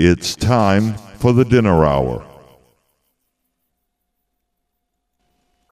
It's time for the dinner hour.